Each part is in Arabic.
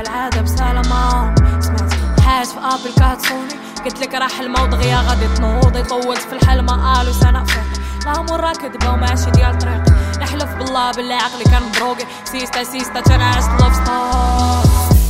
العادة بسلامة. سمعت حاج في ابل كاتسوني قلت لك راح الموت دغيا غادي تنوضي طولت في الحلم قالوا سنة فيك الأمور راه كدبه وماشي ديال طريق. نحلف بالله بالله عقلي كان مدروقي سيستا سيستا تنعس لوف ستار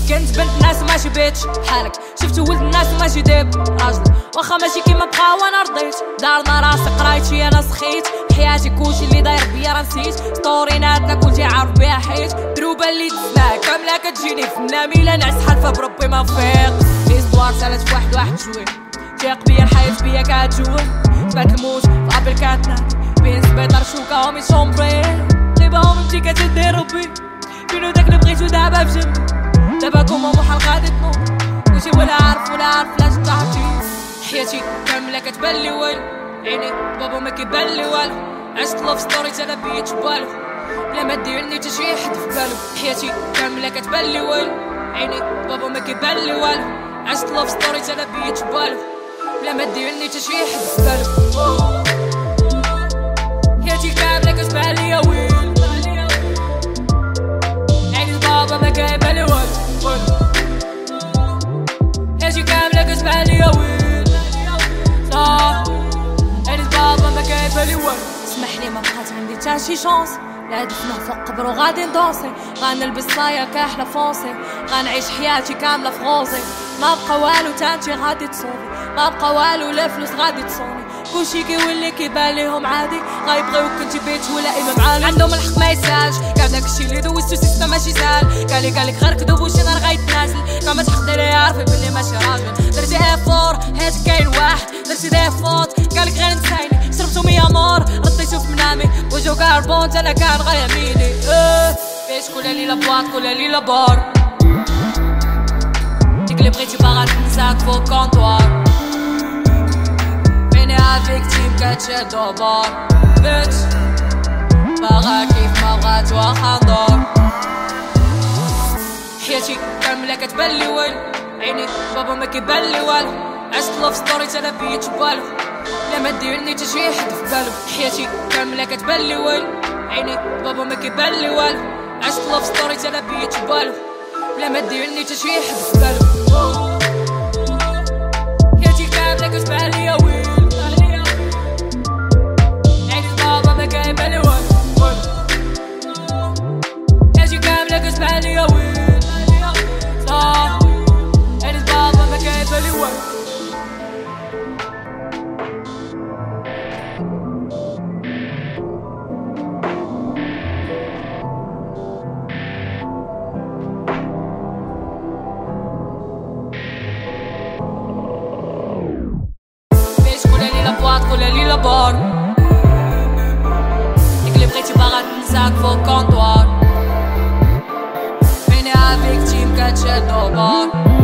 كنت بنت ناس ماشي بيتش بحالك شفت ولد الناس ماشي ديب. راجل. واخا ماشي كيما بقى وأنا رضيت. دارنا راسي قرايتي أنا سخيت. حياتي كلشي اللي داير بيا راه نسيت ستوريناتنا كلشي عارف بيها حيت. دروبه اللي دزناها كامله كتجيني في النامي لا نعس حالفه بربي ما فيق. ليزبوار سالت فواحد واحد شوي تيق بيا الحياة بيا كتجوع تبات الموت في كتنام بين سبيطار شوكة ومي شومبري. غيبهم انتي كتدي ربي. فينو داك اللي بغيتو دابا بجنبي دابا كوما محال غادي تنوض كلشي ولا عارف ولا عارف لاش طاحتي حياتي كاملة كتبان لي والو. عيني بابا ما كيبان لي والو. عشت love story تانا بيت بالو بلا ما ديرني تا شي حد في بالو. حياتي كاملة كتبان لي والو. عيني بابا ما كيبان لي والو. عشت love story تانا بيت بالو. بلا ما ديرني تا شي حد في بالو. حياتي كاملة كتبان لي ويل عيني بابا ما كيبان لي والو. حياتي كاملة كتبان لي ويل صح عيني بابا ما كيبان لي والو. اسمح لي ما بقات عندي تا شي شونس لا دفنا فوق قبر وغادي ندوسي. غنلبس صايا كاحلة فونسي غنعيش حياتي كاملة في غوزي ما بقى والو تانتي غادي تصوفي ما بقى والو لا فلوس غادي تصوني. كلشي كيولي كيبان ليهم عادي. غيبغيوك كنتي بيت ولا إمام عالي عندهم الحق ما يسالش كاع داكشي اللي دوزتو سيستا ماشي سال قالي قالك غير كذوب وشي نهار غيتنازل كما تحقدي لي عارفي بلي ماشي راجل. درتي افور هاد كاين واحد. درتي دي فوت قالك غير نسايني شربتو مية مور. منامي وجو كاربون أنا كان غير يميني آه فيش كل ليلة بواط كل ليلة بار ديك اللي بغيتي باغا تنساك فوق كونطوار فيني افيك تيم كتشد بار بيتش باغا كيف ما بغات واخا ندور حياتي كاملة كتبان لي وين عيني بابا ما كيبان لي والو عشت love story تانا بيت بالو لا ما ديرني تا شي حد في بالو حياتي كاملة كتبان لي وين؟ عيني بابا ما كيبان لي والو. عشت love story تانا بيت بالو لا ما ديرني تا شي حد في بالو حياتي كاملة كتبان لي voler lille bord. Echilibré tu parat un sac fo contour Vine avec Jim Cachet au bord.